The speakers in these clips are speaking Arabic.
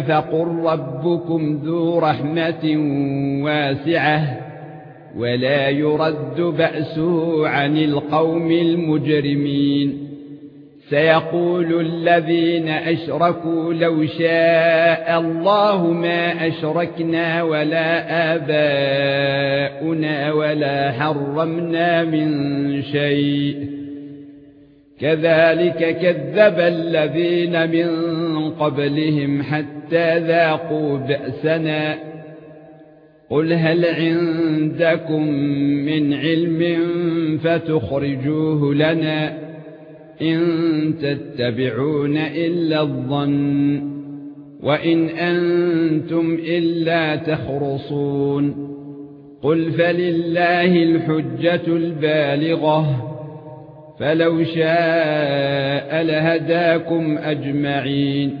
فقل ربكم ذو رحمة واسعة ولا يرد بأسه عن القوم المجرمين. سيقول الذين أشركوا لو شاء الله ما أشركنا ولا آباؤنا ولا حرمنا من شيء. كذلك كذب الذين من قبلهم حتى ذاقوا بأسنا. قل هل عندكم من علم فتخرجوه لنا إن تتبعون إلا الظن وإن أنتم إلا تخرصون. قل فلله الحجة البالغة فلو شاء لهداكم أجمعين.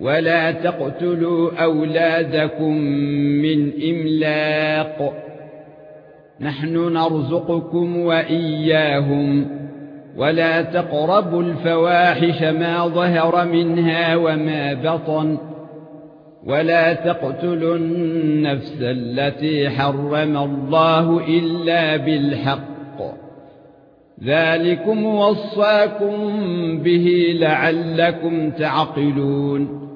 ولا تقتلوا أولادكم من إملاق. نحن نرزقكم وإياهم. ولا تقربوا الفواحش ما ظهر منها وما بطن. ولا تقتلوا النفس التي حرم الله إلا بالحق. ذلكم وصاكم به لعلكم تعقلون.